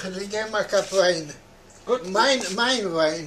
Ich will gehen mal kaputt Wein. Gut. Mein, mein Wein.